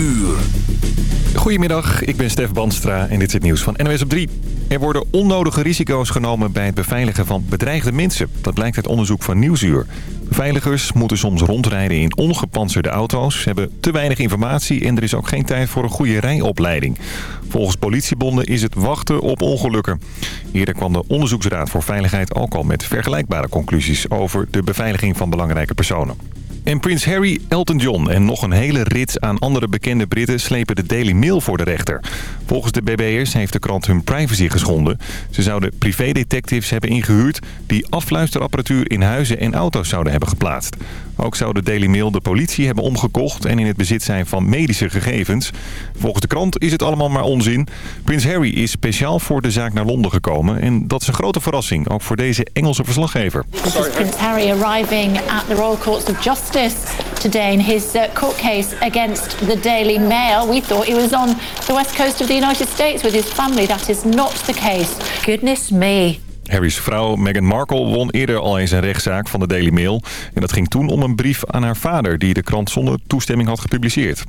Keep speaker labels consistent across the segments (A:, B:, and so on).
A: uur.
B: Goedemiddag, ik ben Stef Banstra en dit is het nieuws van NWS op 3. Er worden onnodige risico's genomen bij het beveiligen van bedreigde mensen. Dat blijkt uit onderzoek van Nieuwsuur. Beveiligers moeten soms rondrijden in ongepantserde auto's, hebben te weinig informatie en er is ook geen tijd voor een goede rijopleiding. Volgens politiebonden is het wachten op ongelukken. Eerder kwam de Onderzoeksraad voor Veiligheid ook al met vergelijkbare conclusies over de beveiliging van belangrijke personen. En prins Harry, Elton John en nog een hele rits aan andere bekende Britten slepen de Daily Mail voor de rechter. Volgens de BB'ers heeft de krant hun privacy geschonden. Ze zouden privédetectives hebben ingehuurd die afluisterapparatuur in huizen en auto's zouden hebben geplaatst. Ook zou de Daily Mail de politie hebben omgekocht en in het bezit zijn van medische gegevens. Volgens de krant is het allemaal maar onzin. Prins Harry is speciaal voor de zaak naar Londen gekomen en dat is een grote verrassing, ook voor deze Engelse verslaggever.
C: This is Prince Harry arriving at the Royal Courts of Justice today in his uh, court case against the Daily Mail. We thought he was on the west coast of the United States with his family. That is not the case. Goodness me.
B: Harry's vrouw Meghan Markle won eerder al eens een rechtszaak van de Daily Mail. En dat ging toen om een brief aan haar vader die de krant zonder toestemming had gepubliceerd.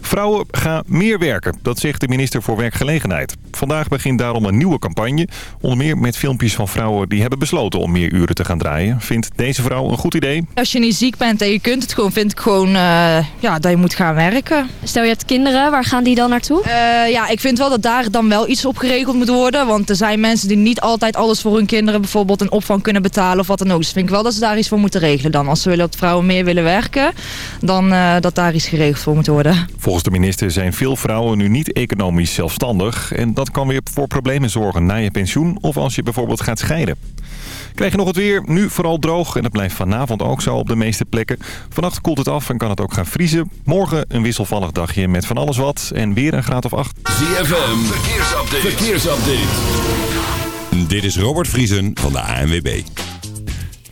B: Vrouwen gaan meer werken, dat zegt de minister voor Werkgelegenheid. Vandaag begint daarom een nieuwe campagne. Onder meer met filmpjes van vrouwen die hebben besloten om meer uren te gaan draaien. Vindt deze vrouw een goed idee?
D: Als je niet ziek bent en je kunt het gewoon, vind ik gewoon uh, ja, dat je moet gaan werken.
E: Stel je hebt kinderen, waar gaan die dan naartoe?
D: Uh, ja, ik vind wel dat daar dan wel iets op geregeld moet worden. Want er zijn mensen die niet altijd alles voor hun kinderen bijvoorbeeld een opvang kunnen betalen of wat dan ook. Dus vind ik wel dat ze daar iets voor moeten regelen dan. Als ze willen dat vrouwen meer willen werken, dan uh, dat daar iets geregeld voor moet worden.
B: Volgens de minister zijn veel vrouwen nu niet economisch zelfstandig. En dat kan weer voor problemen zorgen na je pensioen of als je bijvoorbeeld gaat scheiden. Krijg je nog het weer. Nu vooral droog en dat blijft vanavond ook zo op de meeste plekken. Vannacht koelt het af en kan het ook gaan vriezen. Morgen een wisselvallig dagje met van alles wat en weer een graad of acht.
A: ZFM, verkeersupdate. verkeersupdate.
F: Dit is Robert Vriesen van de ANWB.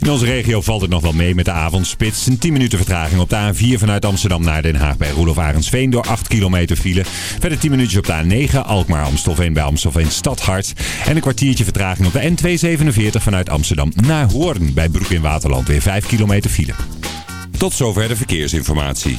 F: In onze regio valt het nog wel mee met de avondspits. Een 10 minuten vertraging op de A4 vanuit Amsterdam naar Den Haag bij Roelof Arendsveen door 8 kilometer file. Verder 10 minuutjes op de A9 Alkmaar Amstelveen bij Amstelveen Stadhart. En een kwartiertje vertraging op de N247 vanuit Amsterdam naar Hoorn bij Broek in Waterland weer 5 kilometer file. Tot zover de verkeersinformatie.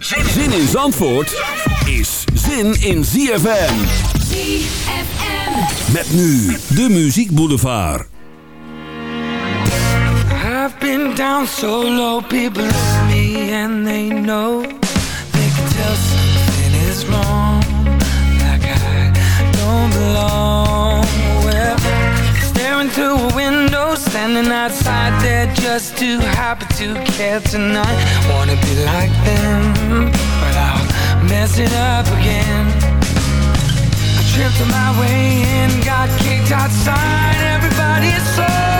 A: Zin in Zandvoort is zin in ZFM.
G: ZFM.
A: Met nu de Muziek Boulevard.
H: I've been down so low, people love me and they know. They can tell something is wrong, like I don't belong. Staring through a window, standing outside there just too happy to care tonight. Wanna be like them, but I'll mess it up again. I tripped on my way in, got kicked outside. Everybody is so,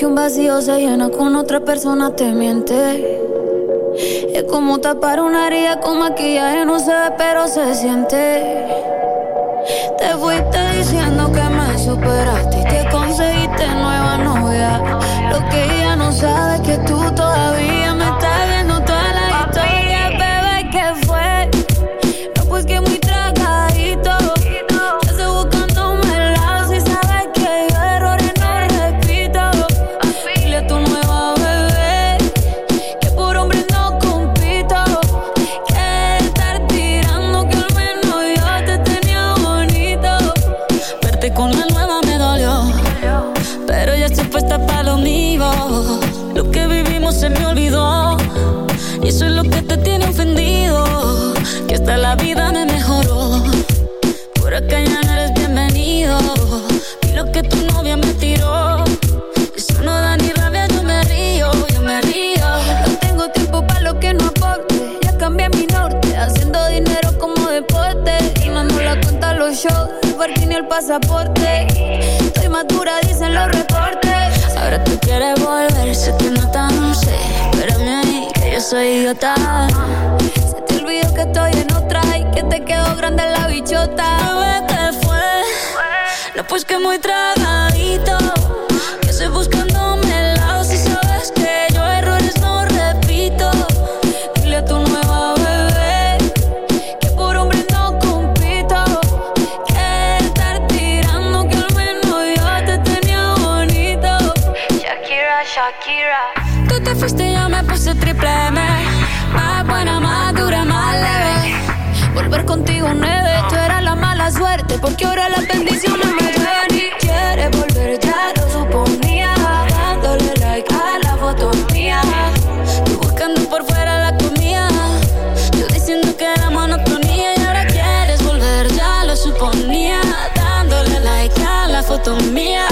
I: que un vacío se llena con otra persona te miente. Es como tapar una herida con maquillaje, no se ve, pero se siente. Te fuiste diciendo que me superaste y te conseguiste nueva novia. Lo que ella no sabe es que tú todavía Eso es lo que te tiene ofendido. Que hasta la vida me mejoró. Por acá ya no eres bienvenido. Y lo que tu novia me tiró. Eso no da ni rabia, yo me río, yo me río. No tengo tiempo para lo que no aporte. Ya cambié mi norte, haciendo dinero como deporte. Y no ando la cuenta los shows, el ni el pasaporte. Estoy madura, dicen los reportes. Ahora tú quieres volver, se te nota, soy idiota. Se te olvidó que estoy en otra y que te quedó grande la bichota. ¿qué fue? No, pues que muy tragadito. Que estoy buscándome Porque ahora las bendiciones me llueven y quieres volver, ya lo suponía. Dándole like a la foto mía. Tú buscando por fuera la comida. Yo diciendo que era monotonía. Y ahora quieres volver, ya lo suponía. Dándole like a la foto mía.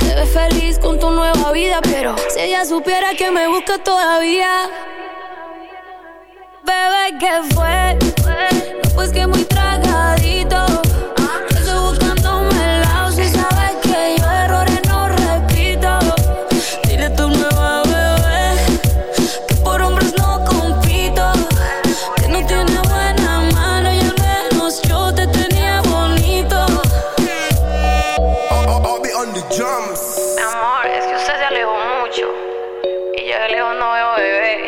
I: Te ves feliz con tu nueva vida Pero si ella supiera que me busca todavía. Bebé, ¿qué fue? Pues que muy tragadito.
E: Amor, es que usted se alejó mucho. Y yo de lejos no veo bebé.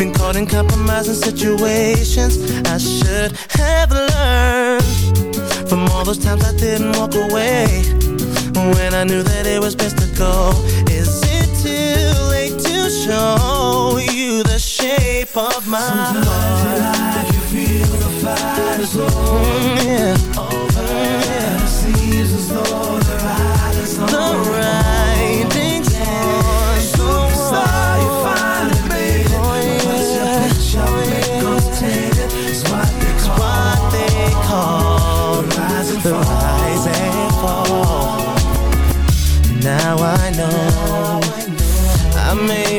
J: Been caught in compromising situations I should have learned From all those times I didn't walk away When I knew that it was best to go Is it too late to show you the shape of my Sometimes heart? in life you feel the fight is over mm, yeah. Over yeah. It seems as though the ride is on The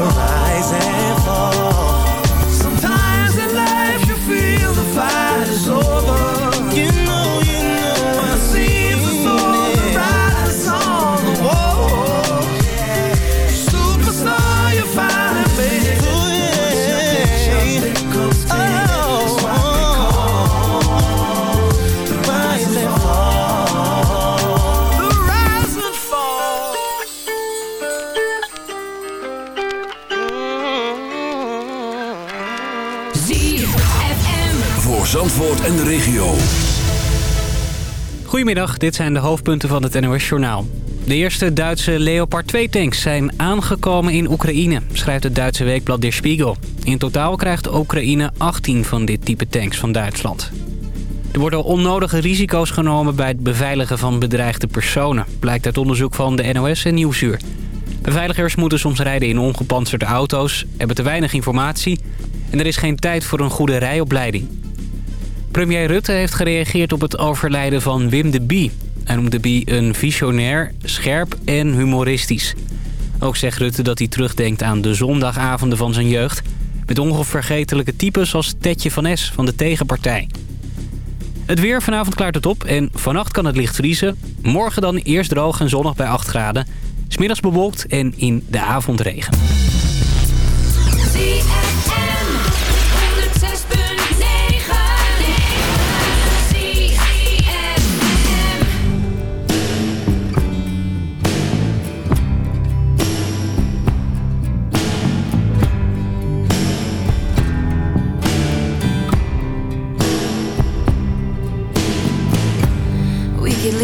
K: mundo.
L: Goedemiddag, dit zijn de hoofdpunten van het NOS-journaal. De eerste Duitse Leopard 2-tanks zijn aangekomen in Oekraïne, schrijft het Duitse weekblad Der Spiegel. In totaal krijgt Oekraïne 18 van dit type tanks van Duitsland. Er worden onnodige risico's genomen bij het beveiligen van bedreigde personen, blijkt uit onderzoek van de NOS en Nieuwsuur. Beveiligers moeten soms rijden in ongepantserde auto's, hebben te weinig informatie en er is geen tijd voor een goede rijopleiding. Premier Rutte heeft gereageerd op het overlijden van Wim de Bie. Hij noemt de Bie een visionair, scherp en humoristisch. Ook zegt Rutte dat hij terugdenkt aan de zondagavonden van zijn jeugd... met onvergetelijke types als Tetje van S van de tegenpartij. Het weer, vanavond klaart het op en vannacht kan het licht vriezen. Morgen dan eerst droog en zonnig bij 8 graden. Smiddags bewolkt en in de avond regen.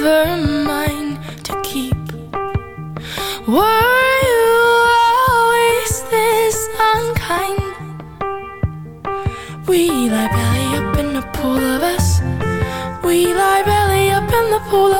M: never mine to keep. Were you always this unkind? We lie belly up in the pool of us. We lie belly up in the pool of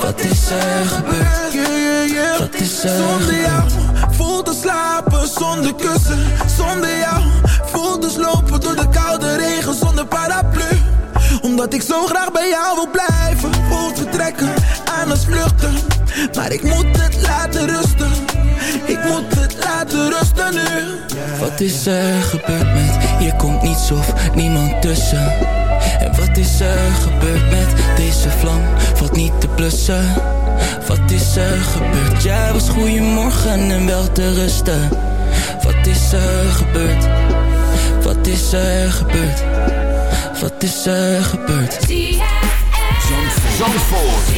K: Wat is er gebeurd? Wat is er
N: Zonder jou voel te slapen zonder kussen. Zonder jou voel te slopen door de koude regen zonder paraplu. Omdat ik zo graag bij jou wil blijven. Voel vertrekken aan het vluchten. Maar ik moet het laten rusten. Ik moet het laten rusten nu.
K: Wat is er gebeurd met Hier komt niets of niemand tussen. En wat blussen. Wat is er gebeurd? Jij was goeiemorgen en wel te rusten. Wat is er gebeurd? Wat is er gebeurd? Wat is er gebeurd?
O: Zandvoort.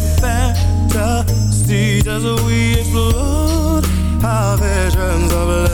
J: Favorite fantasies as we explored our visions of love.